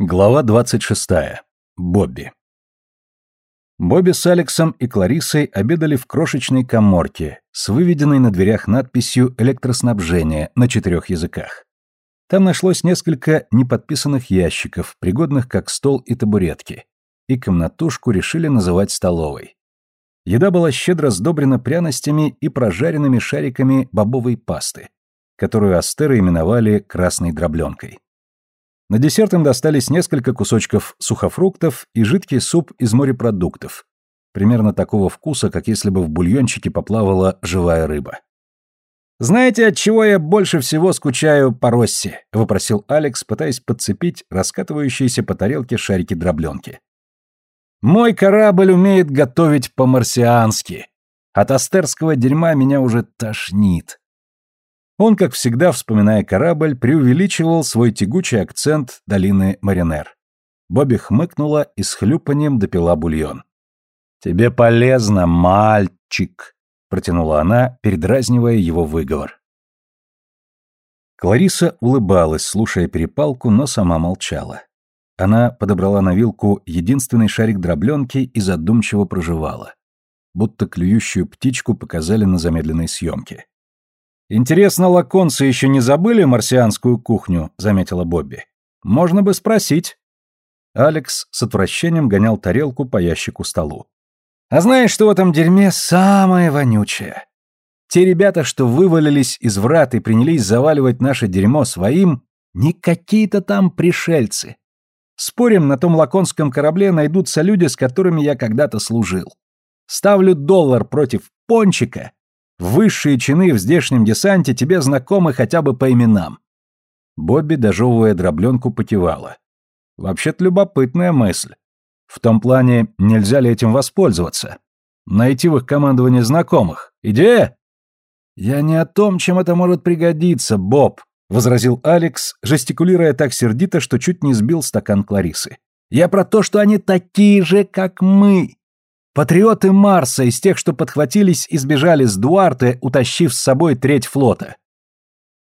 Глава 26. Бобби. Бобби с Алексом и Кларисой обедали в крошечной коморке с выведенной на дверях надписью «Электроснабжение» на четырех языках. Там нашлось несколько неподписанных ящиков, пригодных как стол и табуретки, и комнатушку решили называть столовой. Еда была щедро сдобрена пряностями и прожаренными шариками бобовой пасты, которую астеры именовали красной дробленкой. На десерт им достались несколько кусочков сухофруктов и жидкий суп из морепродуктов, примерно такого вкуса, как если бы в бульончике поплавала живая рыба. «Знаете, от чего я больше всего скучаю по Росси?» — вопросил Алекс, пытаясь подцепить раскатывающиеся по тарелке шарики дробленки. «Мой корабль умеет готовить по-марсиански. От астерского дерьма меня уже тошнит. Он, как всегда, вспоминая корабль, преувеличивал свой тягучий акцент долины Маринер. Бобби хмыкнула и с хлюпанием допила бульон. «Тебе полезно, мальчик», — протянула она, передразнивая его выговор. Клариса улыбалась, слушая перепалку, но сама молчала. Она подобрала на вилку единственный шарик дробленки и задумчиво проживала. Будто клюющую птичку показали на замедленной съемке. «Интересно, лаконцы еще не забыли марсианскую кухню?» — заметила Бобби. «Можно бы спросить». Алекс с отвращением гонял тарелку по ящику столу. «А знаешь, что в этом дерьме самое вонючее? Те ребята, что вывалились из врат и принялись заваливать наше дерьмо своим, не какие-то там пришельцы. Спорим, на том лаконском корабле найдутся люди, с которыми я когда-то служил. Ставлю доллар против пончика, Высшие чины в здешнем десанте тебе знакомы хотя бы по именам. Бобби, дожевывая дробленку, потевала. Вообще-то любопытная мысль. В том плане, нельзя ли этим воспользоваться? Найти в их командовании знакомых. Идея? Я не о том, чем это может пригодиться, Боб, возразил Алекс, жестикулируя так сердито, что чуть не сбил стакан Кларисы. Я про то, что они такие же, как мы. Патриоты Марса из тех, что подхватились и сбежали с Дуарте, утащив с собой треть флота.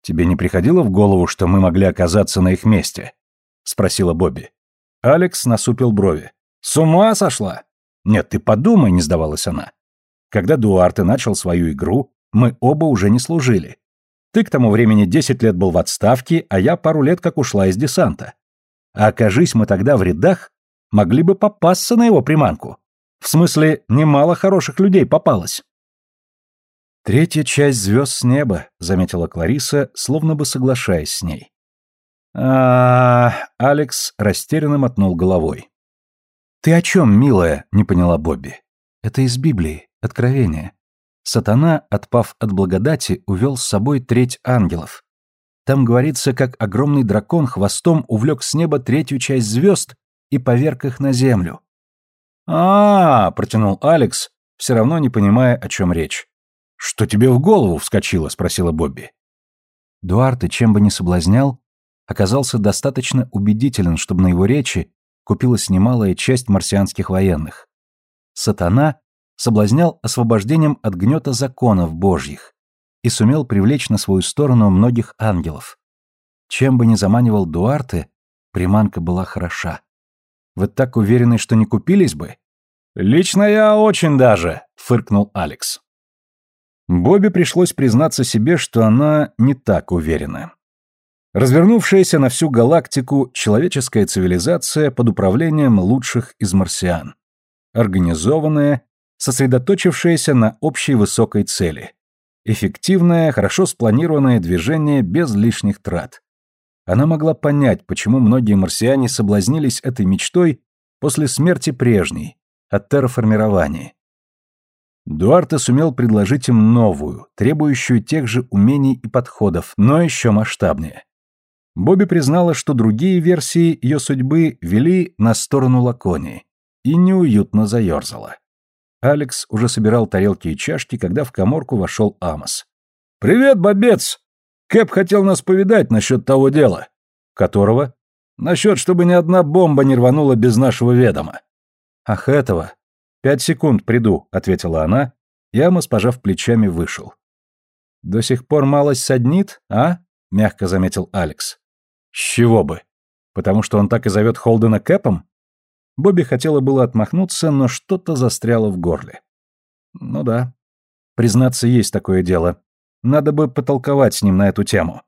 Тебе не приходило в голову, что мы могли оказаться на их месте? спросила Бобби. Алекс насупил брови. С ума сошла? Нет, ты подумай, не сдавалась она. Когда Дуарте начал свою игру, мы оба уже не служили. Ты к тому времени десять лет был в отставке, а я пару лет как ушла из десанта. А окажись мы тогда в рядах, могли бы попасться на его приманку. В смысле, немало хороших людей попалось. Третья часть звезд с неба, заметила Клариса, словно бы соглашаясь с ней. А, Алекс растерянно мотнул головой. Ты о чем, милая? не поняла Бобби. Это из Библии, Откровение. Сатана, отпав от благодати, увел с собой треть ангелов. Там говорится, как огромный дракон хвостом увлек с неба третью часть звезд и поверг их на землю а, протянул Алекс, все равно не понимая, о чем речь. «Что тебе в голову вскочило?» — спросила Бобби. Дуарте, чем бы ни соблазнял, оказался достаточно убедителен, чтобы на его речи купилась немалая часть марсианских военных. Сатана соблазнял освобождением от гнета законов божьих и сумел привлечь на свою сторону многих ангелов. Чем бы ни заманивал Дуарте, приманка была хороша. Вы так уверены, что не купились бы? Лично я очень даже, фыркнул Алекс. Бобби пришлось признаться себе, что она не так уверена. Развернувшаяся на всю галактику человеческая цивилизация под управлением лучших из марсиан. Организованная, сосредоточившаяся на общей высокой цели. Эффективное, хорошо спланированное движение без лишних трат. Она могла понять, почему многие марсиане соблазнились этой мечтой после смерти прежней, от терраформирования. Дуарте сумел предложить им новую, требующую тех же умений и подходов, но еще масштабнее. Бобби признала, что другие версии ее судьбы вели на сторону Лаконии, и неуютно заерзала. Алекс уже собирал тарелки и чашки, когда в коморку вошел Амос. «Привет, бобец!» Кэп хотел нас повидать насчет того дела. Которого? Насчет, чтобы ни одна бомба не рванула без нашего ведома. Ах, этого. Пять секунд приду, ответила она, и пожав плечами, вышел. До сих пор малость саднит, а? Мягко заметил Алекс. С чего бы? Потому что он так и зовет Холдена Кэпом? Бобби хотела было отмахнуться, но что-то застряло в горле. Ну да. Признаться, есть такое дело. Надо бы потолковать с ним на эту тему.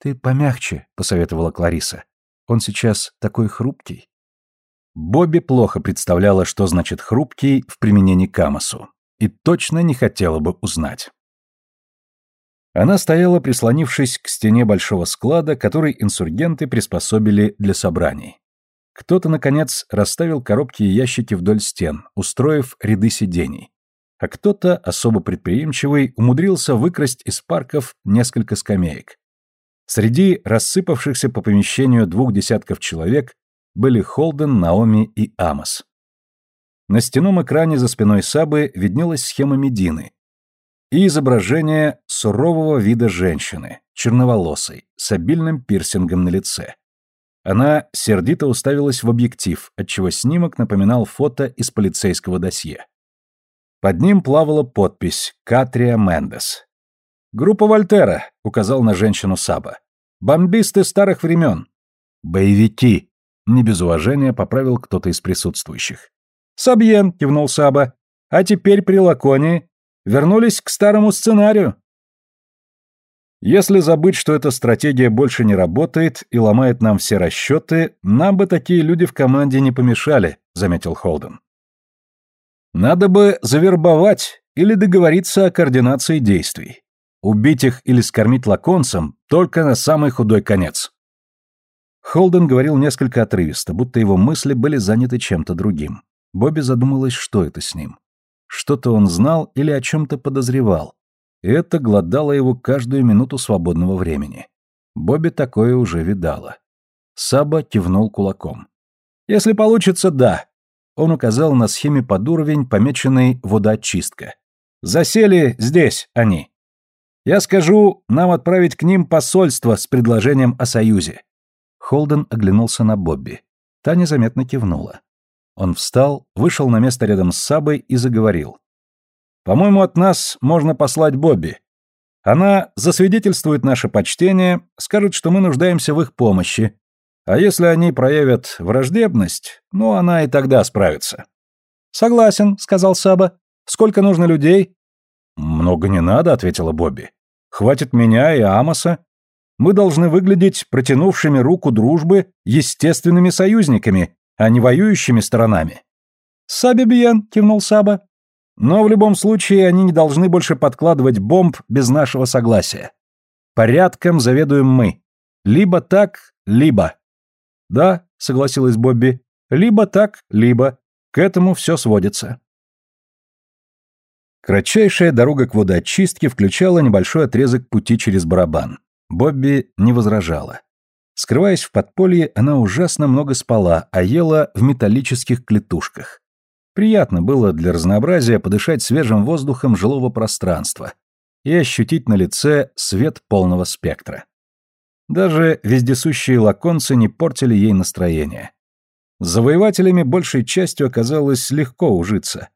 Ты помягче, посоветовала Клариса. Он сейчас такой хрупкий. Бобби плохо представляла, что значит хрупкий в применении к Амосу, и точно не хотела бы узнать. Она стояла, прислонившись к стене большого склада, который инсургенты приспособили для собраний. Кто-то, наконец, расставил коробки и ящики вдоль стен, устроив ряды сидений. А кто-то, особо предприимчивый, умудрился выкрасть из парков несколько скамеек. Среди рассыпавшихся по помещению двух десятков человек были Холден, Наоми и Амос. На стенном экране за спиной Сабы виднелась схема Медины, и изображение сурового вида женщины, черноволосой, с обильным пирсингом на лице. Она сердито уставилась в объектив, отчего снимок напоминал фото из полицейского досье. Под ним плавала подпись «Катрия Мендес». «Группа Вольтера», — указал на женщину Саба. «Бомбисты старых времен». «Боевики», — не без уважения поправил кто-то из присутствующих. «Сабьен», — кивнул Саба. «А теперь при Лаконии Вернулись к старому сценарию. Если забыть, что эта стратегия больше не работает и ломает нам все расчеты, нам бы такие люди в команде не помешали, заметил Холден. Надо бы завербовать или договориться о координации действий. Убить их или скормить лаконцам только на самый худой конец. Холден говорил несколько отрывисто, будто его мысли были заняты чем-то другим. Бобби задумалась, что это с ним. Что-то он знал или о чем-то подозревал. И это глодало его каждую минуту свободного времени. Бобби такое уже видала. Саба кивнул кулаком. «Если получится, да». Он указал на схеме под уровень, помеченный «водоочистка». «Засели здесь они. Я скажу, нам отправить к ним посольство с предложением о союзе». Холден оглянулся на Бобби. Та незаметно кивнула. Он встал, вышел на место рядом с Сабой и заговорил. «По-моему, от нас можно послать Бобби. Она засвидетельствует наше почтение, скажет, что мы нуждаемся в их помощи. А если они проявят враждебность, ну, она и тогда справится». «Согласен», — сказал Саба. «Сколько нужно людей?» «Много не надо», — ответила Бобби. «Хватит меня и Амоса. Мы должны выглядеть протянувшими руку дружбы естественными союзниками, а не воюющими сторонами. «Саби Биен», — кивнул Саба. «Но в любом случае они не должны больше подкладывать бомб без нашего согласия. Порядком заведуем мы. Либо так, либо». «Да», — согласилась Бобби, — «либо так, либо. К этому все сводится». Кратчайшая дорога к водоочистке включала небольшой отрезок пути через барабан. Бобби не возражала. Скрываясь в подполье, она ужасно много спала, а ела в металлических клетушках. Приятно было для разнообразия подышать свежим воздухом жилого пространства и ощутить на лице свет полного спектра. Даже вездесущие лаконцы не портили ей настроение. С завоевателями большей частью оказалось легко ужиться.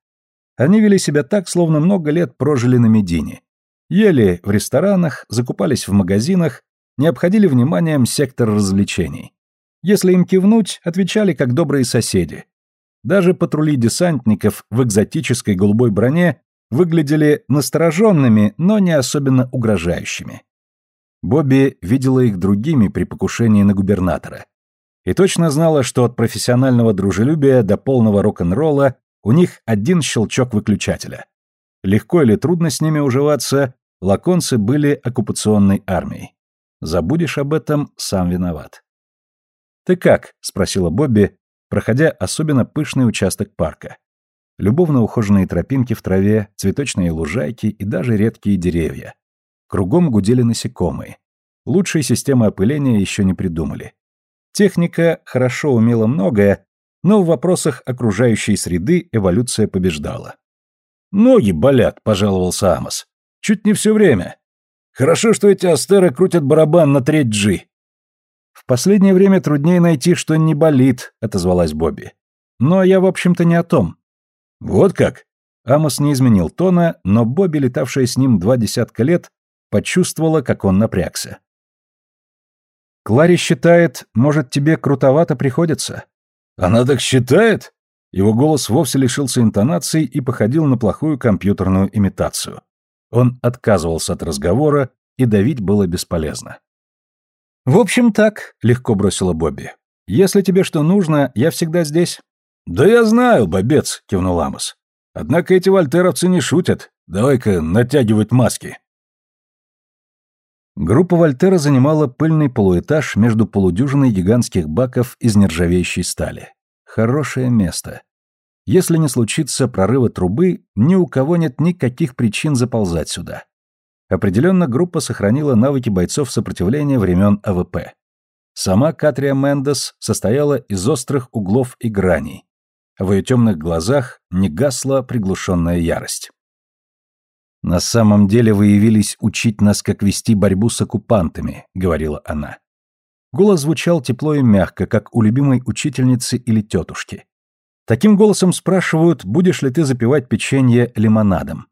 Они вели себя так, словно много лет прожили на Медине. Ели в ресторанах, закупались в магазинах, не обходили вниманием сектор развлечений. Если им кивнуть, отвечали как добрые соседи. Даже патрули десантников в экзотической голубой броне выглядели настороженными, но не особенно угрожающими. Бобби видела их другими при покушении на губернатора. И точно знала, что от профессионального дружелюбия до полного рок-н-ролла у них один щелчок выключателя. Легко или трудно с ними уживаться, лаконцы были оккупационной армией. Забудешь об этом, сам виноват. «Ты как?» — спросила Бобби, проходя особенно пышный участок парка. Любовно ухоженные тропинки в траве, цветочные лужайки и даже редкие деревья. Кругом гудели насекомые. Лучшей системы опыления еще не придумали. Техника хорошо умела многое, но в вопросах окружающей среды эволюция побеждала. «Ноги болят», — пожаловался Амос. «Чуть не все время. Хорошо, что эти астеры крутят барабан на треть G. В последнее время труднее найти, что не болит, отозвалась Бобби. Но я, в общем-то, не о том. Вот как? Амос не изменил тона, но Бобби, летавшая с ним два десятка лет, почувствовала, как он напрягся. Клари считает, может, тебе крутовато приходится. Она так считает? Его голос вовсе лишился интонации и походил на плохую компьютерную имитацию. Он отказывался от разговора, и давить было бесполезно. «В общем, так», — легко бросила Бобби. «Если тебе что нужно, я всегда здесь». «Да я знаю, бобец», — кивнул Амос. «Однако эти вольтеровцы не шутят. Давай-ка натягивать маски». Группа Вольтера занимала пыльный полуэтаж между полудюжиной гигантских баков из нержавеющей стали. Хорошее место. Если не случится прорыва трубы, ни у кого нет никаких причин заползать сюда. Определенно группа сохранила навыки бойцов сопротивления времен АВП. Сама Катрия Мендес состояла из острых углов и граней. В ее темных глазах не гасла приглушенная ярость. «На самом деле вы явились учить нас, как вести борьбу с оккупантами», — говорила она. Голос звучал тепло и мягко, как у любимой учительницы или тетушки. Таким голосом спрашивают, будешь ли ты запивать печенье лимонадом.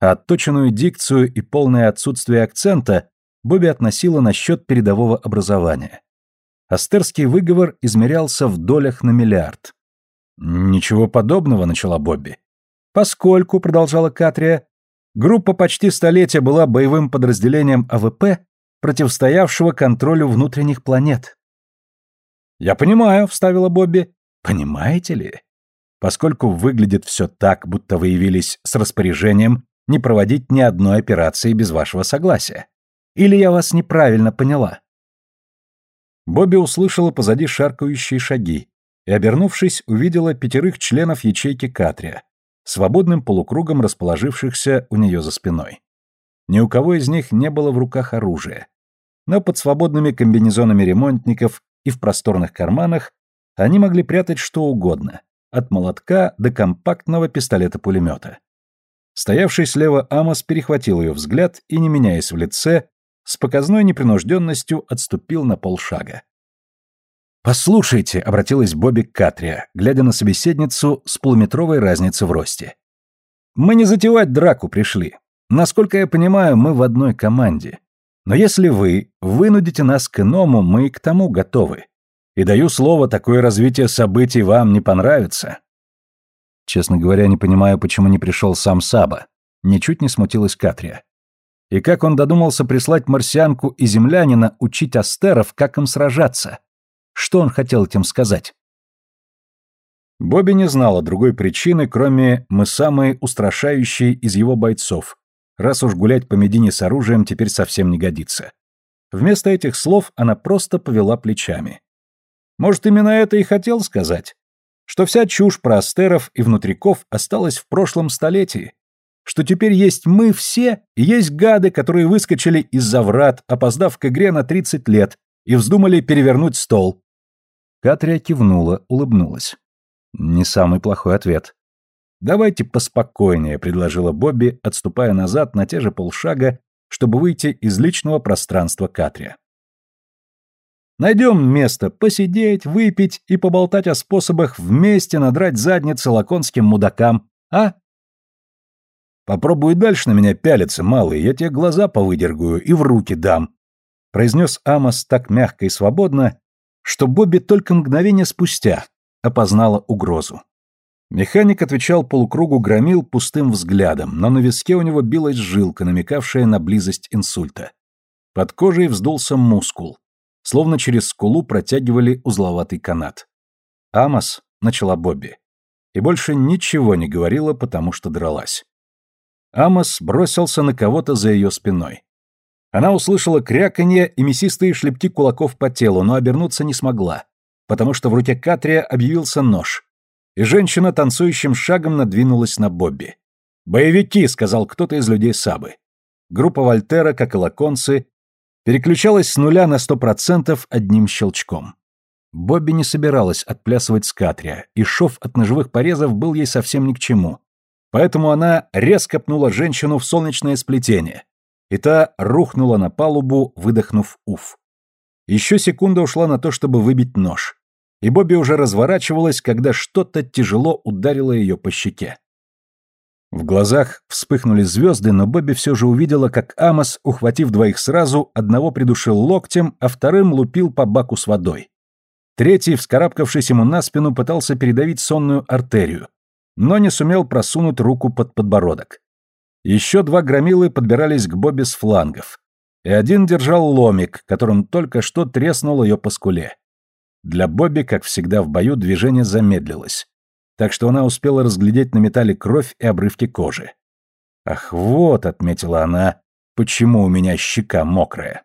А отточенную дикцию и полное отсутствие акцента Бобби относила на счет передового образования. Астерский выговор измерялся в долях на миллиард. «Ничего подобного», — начала Бобби. «Поскольку», — продолжала Катрия, Группа почти столетия была боевым подразделением АВП, противостоявшего контролю внутренних планет. «Я понимаю», — вставила Бобби. «Понимаете ли? Поскольку выглядит все так, будто вы явились с распоряжением не проводить ни одной операции без вашего согласия. Или я вас неправильно поняла?» Бобби услышала позади шаркающие шаги и, обернувшись, увидела пятерых членов ячейки Катрия, свободным полукругом расположившихся у нее за спиной. Ни у кого из них не было в руках оружия. Но под свободными комбинезонами ремонтников и в просторных карманах они могли прятать что угодно, от молотка до компактного пистолета-пулемета. Стоявший слева Амос перехватил ее взгляд и, не меняясь в лице, с показной непринужденностью отступил на полшага. «Послушайте», — обратилась Бобби к Катрия, глядя на собеседницу с полуметровой разницей в росте. «Мы не затевать драку пришли. Насколько я понимаю, мы в одной команде. Но если вы вынудите нас к иному, мы к тому готовы. И даю слово, такое развитие событий вам не понравится». Честно говоря, не понимаю, почему не пришел сам Саба. Ничуть не смутилась Катрия. И как он додумался прислать марсианку и землянина учить астеров, как им сражаться? Что он хотел этим сказать? Бобби не знала другой причины, кроме «мы самые устрашающие из его бойцов», раз уж гулять по Медине с оружием теперь совсем не годится. Вместо этих слов она просто повела плечами. Может, именно это и хотел сказать? Что вся чушь про астеров и внутриков осталась в прошлом столетии? Что теперь есть мы все и есть гады, которые выскочили из-за врат, опоздав к игре на 30 лет, и вздумали перевернуть стол, Катрия кивнула, улыбнулась. Не самый плохой ответ. «Давайте поспокойнее», — предложила Бобби, отступая назад на те же полшага, чтобы выйти из личного пространства Катрия. «Найдем место посидеть, выпить и поболтать о способах вместе надрать задницы лаконским мудакам, а?» «Попробуй дальше на меня пялиться, малый, я тебе глаза повыдергаю и в руки дам», — произнес Амос так мягко и свободно, что Бобби только мгновение спустя опознала угрозу. Механик отвечал полукругу громил пустым взглядом, но на виске у него билась жилка, намекавшая на близость инсульта. Под кожей вздулся мускул, словно через скулу протягивали узловатый канат. «Амос», — начала Бобби, и больше ничего не говорила, потому что дралась. Амос бросился на кого-то за ее спиной. Она услышала кряканье и мясистые шлепки кулаков по телу, но обернуться не смогла, потому что в руке Катрия объявился нож, и женщина танцующим шагом надвинулась на Бобби. «Боевики», — сказал кто-то из людей Сабы. Группа Вольтера, как и лаконцы, переключалась с нуля на сто процентов одним щелчком. Бобби не собиралась отплясывать с Катрия, и шов от ножевых порезов был ей совсем ни к чему. Поэтому она резко пнула женщину в солнечное сплетение, и та рухнула на палубу, выдохнув уф. Еще секунда ушла на то, чтобы выбить нож, и Бобби уже разворачивалась, когда что-то тяжело ударило ее по щеке. В глазах вспыхнули звезды, но Бобби все же увидела, как Амос, ухватив двоих сразу, одного придушил локтем, а вторым лупил по баку с водой. Третий, вскарабкавшись ему на спину, пытался передавить сонную артерию, но не сумел просунуть руку под подбородок. Еще два громилы подбирались к Бобби с флангов, и один держал ломик, которым только что треснул ее по скуле. Для Бобби, как всегда в бою, движение замедлилось так что она успела разглядеть на металле кровь и обрывки кожи. «Ах, вот», — отметила она, — «почему у меня щека мокрая».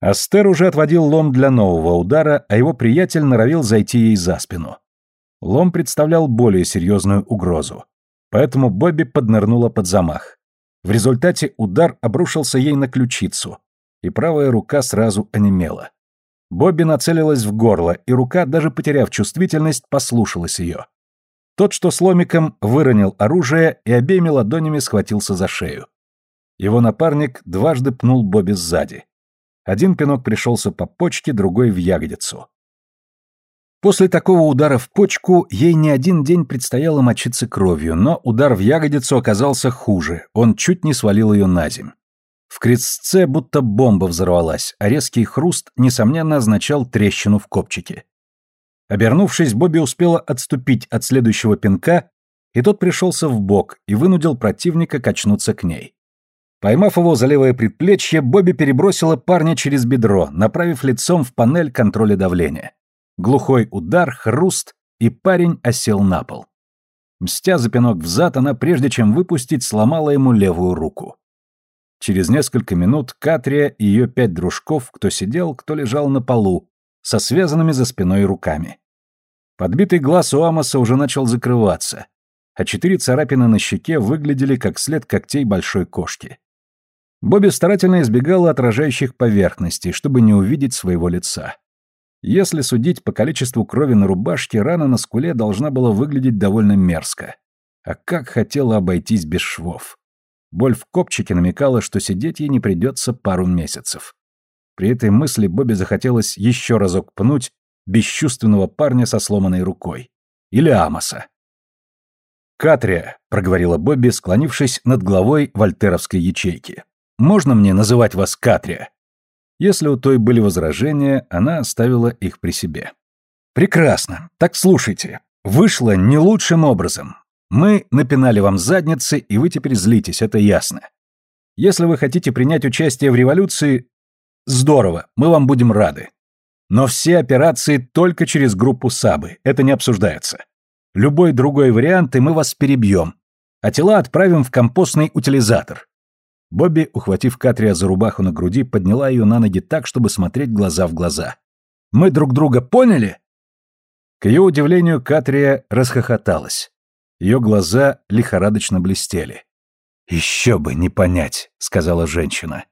Астер уже отводил лом для нового удара, а его приятель норовил зайти ей за спину. Лом представлял более серьезную угрозу, поэтому Бобби поднырнула под замах. В результате удар обрушился ей на ключицу, и правая рука сразу онемела. Бобби нацелилась в горло, и рука, даже потеряв чувствительность, послушалась ее. Тот, что с ломиком, выронил оружие и обеими ладонями схватился за шею. Его напарник дважды пнул Бобби сзади. Один пинок пришелся по почке, другой в ягодицу. После такого удара в почку ей не один день предстояло мочиться кровью, но удар в ягодицу оказался хуже, он чуть не свалил ее на земь. В крестце будто бомба взорвалась, а резкий хруст, несомненно, означал трещину в копчике. Обернувшись, Бобби успела отступить от следующего пинка, и тот пришелся в бок и вынудил противника качнуться к ней. Поймав его за левое предплечье, Бобби перебросила парня через бедро, направив лицом в панель контроля давления. Глухой удар, хруст, и парень осел на пол. Мстя за пинок взад, она, прежде чем выпустить, сломала ему левую руку. Через несколько минут Катрия и ее пять дружков, кто сидел, кто лежал на полу, со связанными за спиной руками. Подбитый глаз у Амоса уже начал закрываться, а четыре царапины на щеке выглядели как след когтей большой кошки. Бобби старательно избегала отражающих поверхностей, чтобы не увидеть своего лица. Если судить по количеству крови на рубашке, рана на скуле должна была выглядеть довольно мерзко. А как хотела обойтись без швов. Боль в копчике намекала, что сидеть ей не придется пару месяцев. При этой мысли Бобби захотелось еще разок пнуть бесчувственного парня со сломанной рукой. Или Амоса. «Катрия», — проговорила Бобби, склонившись над главой вольтеровской ячейки. «Можно мне называть вас Катрия?» Если у той были возражения, она оставила их при себе. «Прекрасно. Так слушайте. Вышло не лучшим образом. Мы напинали вам задницы, и вы теперь злитесь, это ясно. Если вы хотите принять участие в революции, здорово, мы вам будем рады. Но все операции только через группу САБы, это не обсуждается. Любой другой вариант, и мы вас перебьем. А тела отправим в компостный утилизатор. Бобби, ухватив Катрия за рубаху на груди, подняла ее на ноги так, чтобы смотреть глаза в глаза. «Мы друг друга поняли?» К ее удивлению, Катрия расхохоталась. Ее глаза лихорадочно блестели. «Еще бы не понять», — сказала женщина.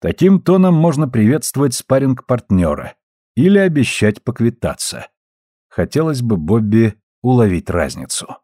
Таким тоном можно приветствовать спарринг партнера или обещать поквитаться. Хотелось бы Бобби уловить разницу.